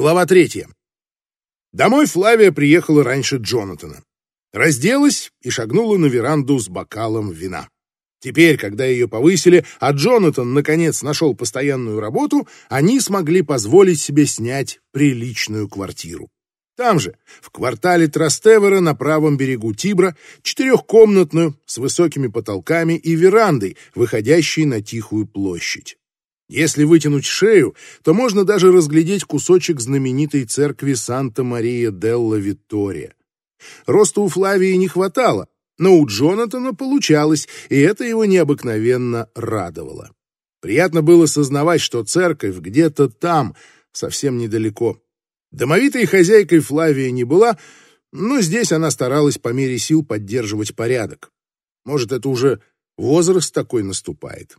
Глава третья. Домой Флавия приехала раньше Джонатана. Разделась и шагнула на веранду с бокалом вина. Теперь, когда ее повысили, а Джонатан, наконец, нашел постоянную работу, они смогли позволить себе снять приличную квартиру. Там же, в квартале Трастевера на правом берегу Тибра, четырехкомнатную, с высокими потолками и верандой, выходящей на тихую площадь. Если вытянуть шею, то можно даже разглядеть кусочек знаменитой церкви Санта-Мария-делла-Виттория. Роста у Флавии не хватало, но у Джонатана получалось, и это его необыкновенно радовало. Приятно было сознавать, что церковь где-то там, совсем недалеко. Домовитой хозяйкой Флавия не была, но здесь она старалась по мере сил поддерживать порядок. Может, это уже возраст такой наступает.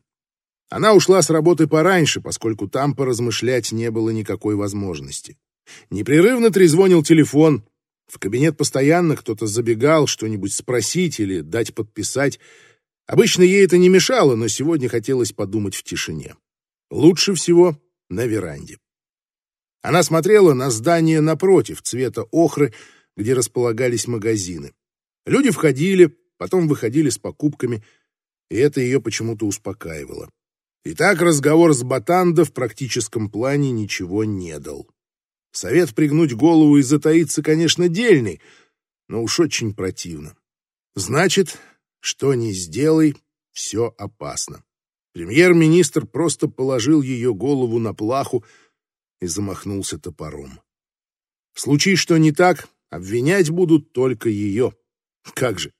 Она ушла с работы пораньше, поскольку там поразмышлять не было никакой возможности. Непрерывно трезвонил телефон. В кабинет постоянно кто-то забегал что-нибудь спросить или дать подписать. Обычно ей это не мешало, но сегодня хотелось подумать в тишине. Лучше всего на веранде. Она смотрела на здание напротив, цвета охры, где располагались магазины. Люди входили, потом выходили с покупками, и это ее почему-то успокаивало. Итак, разговор с Батанда в практическом плане ничего не дал. Совет пригнуть голову и затаиться, конечно, дельный, но уж очень противно. Значит, что ни сделай, все опасно. Премьер-министр просто положил ее голову на плаху и замахнулся топором. В случае, что не так, обвинять будут только ее. Как же,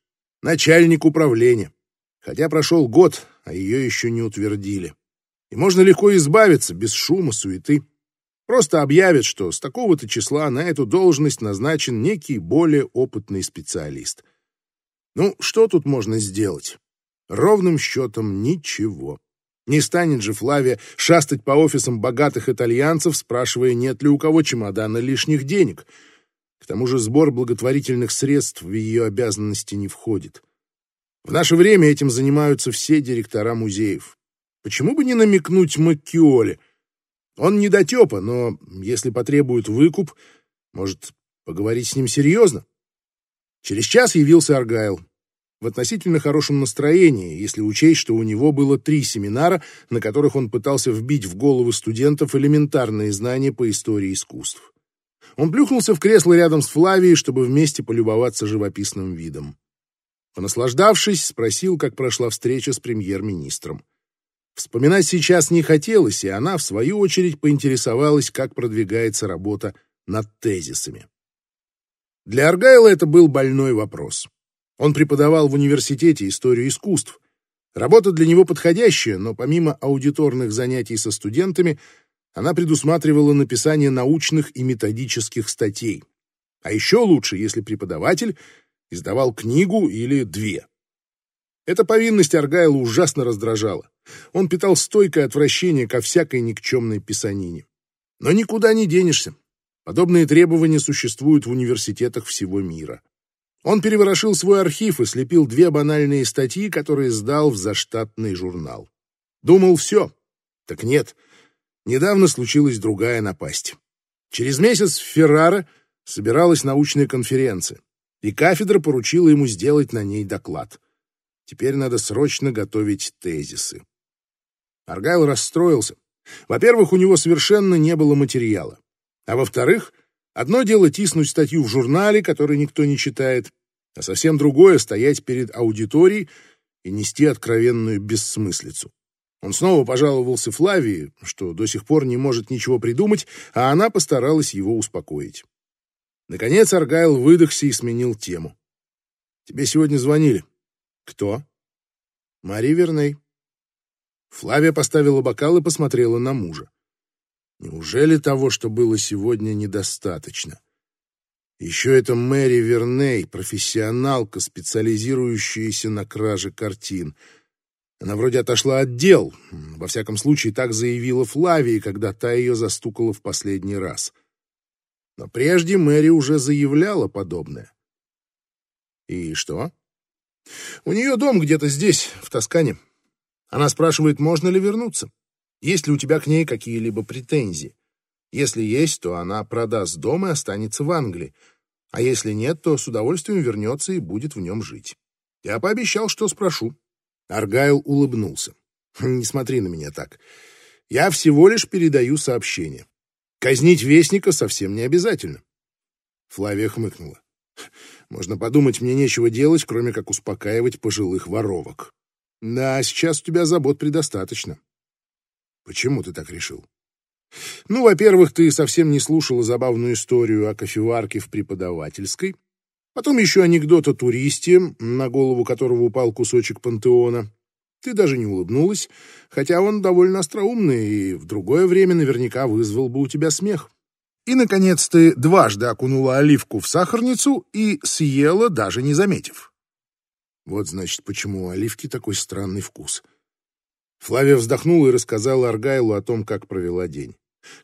начальник управления. Хотя прошел год, а ее еще не утвердили. И можно легко избавиться, без шума, суеты. Просто объявят, что с такого-то числа на эту должность назначен некий более опытный специалист. Ну, что тут можно сделать? Ровным счетом ничего. Не станет же Флавия шастать по офисам богатых итальянцев, спрашивая, нет ли у кого чемодана лишних денег. К тому же сбор благотворительных средств в ее обязанности не входит. В наше время этим занимаются все директора музеев. Почему бы не намекнуть Маккиоле? Он не дотепа, но если потребует выкуп, может поговорить с ним серьезно? Через час явился Аргайл. В относительно хорошем настроении, если учесть, что у него было три семинара, на которых он пытался вбить в головы студентов элементарные знания по истории искусств. Он плюхнулся в кресло рядом с Флавией, чтобы вместе полюбоваться живописным видом. Понаслаждавшись, спросил, как прошла встреча с премьер-министром. Вспоминать сейчас не хотелось, и она, в свою очередь, поинтересовалась, как продвигается работа над тезисами. Для Аргайла это был больной вопрос. Он преподавал в университете историю искусств. Работа для него подходящая, но помимо аудиторных занятий со студентами, она предусматривала написание научных и методических статей. А еще лучше, если преподаватель издавал книгу или две. Эта повинность Аргайла ужасно раздражала. Он питал стойкое отвращение ко всякой никчемной писанине. Но никуда не денешься. Подобные требования существуют в университетах всего мира. Он переворошил свой архив и слепил две банальные статьи, которые сдал в заштатный журнал. Думал, все. Так нет. Недавно случилась другая напасть. Через месяц в Феррара собиралась научная конференция, и кафедра поручила ему сделать на ней доклад. Теперь надо срочно готовить тезисы. Аргайл расстроился. Во-первых, у него совершенно не было материала. А во-вторых, одно дело тиснуть статью в журнале, который никто не читает, а совсем другое — стоять перед аудиторией и нести откровенную бессмыслицу. Он снова пожаловался Флавии, что до сих пор не может ничего придумать, а она постаралась его успокоить. Наконец Аргайл выдохся и сменил тему. «Тебе сегодня звонили». «Кто?» «Мари Верней». Флавия поставила бокал и посмотрела на мужа. Неужели того, что было сегодня, недостаточно? Еще это Мэри Верней, профессионалка, специализирующаяся на краже картин. Она вроде отошла от дел. Во всяком случае, так заявила Флавия, когда та ее застукала в последний раз. Но прежде Мэри уже заявляла подобное. И что? У нее дом где-то здесь, в Тоскане. Она спрашивает, можно ли вернуться. Есть ли у тебя к ней какие-либо претензии? Если есть, то она продаст дом и останется в Англии. А если нет, то с удовольствием вернется и будет в нем жить. Я пообещал, что спрошу. Аргайл улыбнулся. Не смотри на меня так. Я всего лишь передаю сообщение. Казнить вестника совсем не обязательно. Флавия хмыкнула. Можно подумать, мне нечего делать, кроме как успокаивать пожилых воровок. Да, сейчас у тебя забот предостаточно. Почему ты так решил? Ну, во-первых, ты совсем не слушала забавную историю о кофеварке в преподавательской. Потом еще анекдот о туристе, на голову которого упал кусочек пантеона. Ты даже не улыбнулась, хотя он довольно остроумный и в другое время наверняка вызвал бы у тебя смех. И, наконец, ты дважды окунула оливку в сахарницу и съела, даже не заметив. Вот, значит, почему у оливки такой странный вкус. Флавия вздохнула и рассказала Аргайлу о том, как провела день.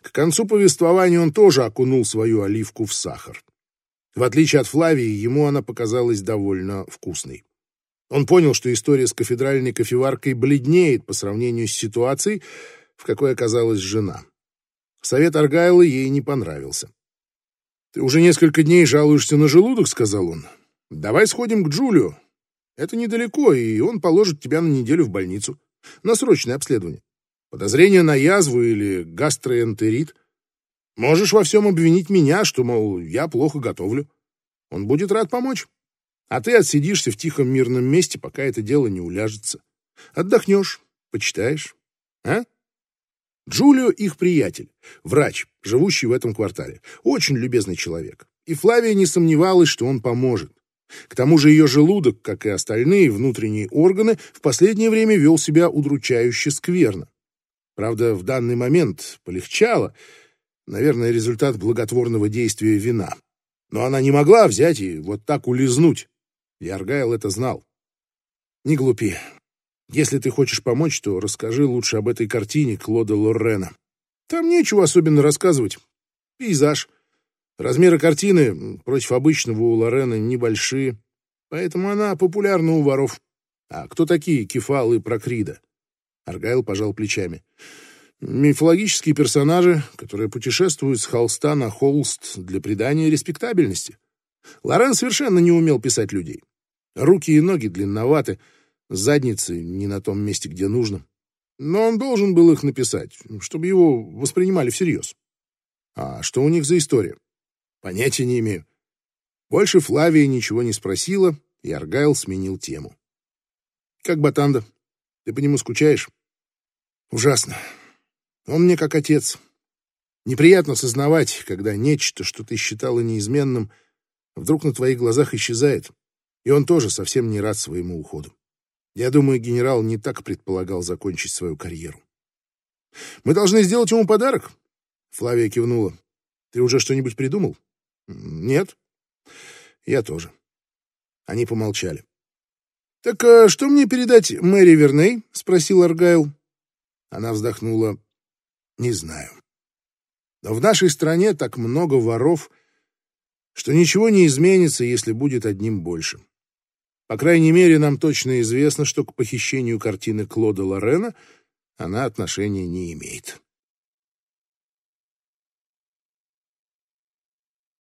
К концу повествования он тоже окунул свою оливку в сахар. В отличие от Флавии, ему она показалась довольно вкусной. Он понял, что история с кафедральной кофеваркой бледнеет по сравнению с ситуацией, в какой оказалась жена. Совет Аргайла ей не понравился. «Ты уже несколько дней жалуешься на желудок», — сказал он. «Давай сходим к Джулио. Это недалеко, и он положит тебя на неделю в больницу. На срочное обследование. Подозрение на язву или гастроэнтерит. Можешь во всем обвинить меня, что, мол, я плохо готовлю. Он будет рад помочь. А ты отсидишься в тихом мирном месте, пока это дело не уляжется. Отдохнешь, почитаешь. А? Джулио их приятель, врач, живущий в этом квартале. Очень любезный человек. И Флавия не сомневалась, что он поможет. К тому же ее желудок, как и остальные внутренние органы, в последнее время вел себя удручающе скверно. Правда, в данный момент полегчало. Наверное, результат благотворного действия вина. Но она не могла взять и вот так улизнуть. И Аргайл это знал. Не глупи. Если ты хочешь помочь, то расскажи лучше об этой картине Клода Лоррена. Там нечего особенно рассказывать. Пейзаж. Размеры картины против обычного у Лорена небольшие, поэтому она популярна у воров. А кто такие Кефал и Прокрида? Аргайл пожал плечами. Мифологические персонажи, которые путешествуют с холста на холст для придания респектабельности. Лорен совершенно не умел писать людей. Руки и ноги длинноваты, задницы не на том месте, где нужно. Но он должен был их написать, чтобы его воспринимали всерьез. А что у них за история? Понятия не имею. Больше Флавия ничего не спросила, и Аргайл сменил тему. Как Батанда? Ты по нему скучаешь? Ужасно. Он мне как отец. Неприятно сознавать, когда нечто, что ты считала неизменным, вдруг на твоих глазах исчезает. И он тоже совсем не рад своему уходу. Я думаю, генерал не так предполагал закончить свою карьеру. Мы должны сделать ему подарок. Флавия кивнула. Ты уже что-нибудь придумал? Нет. Я тоже. Они помолчали. Так а что мне передать Мэри Верней? спросил Аргайл. Она вздохнула. Не знаю. Но в нашей стране так много воров, что ничего не изменится, если будет одним больше. По крайней мере, нам точно известно, что к похищению картины Клода Лорена она отношения не имеет.